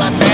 but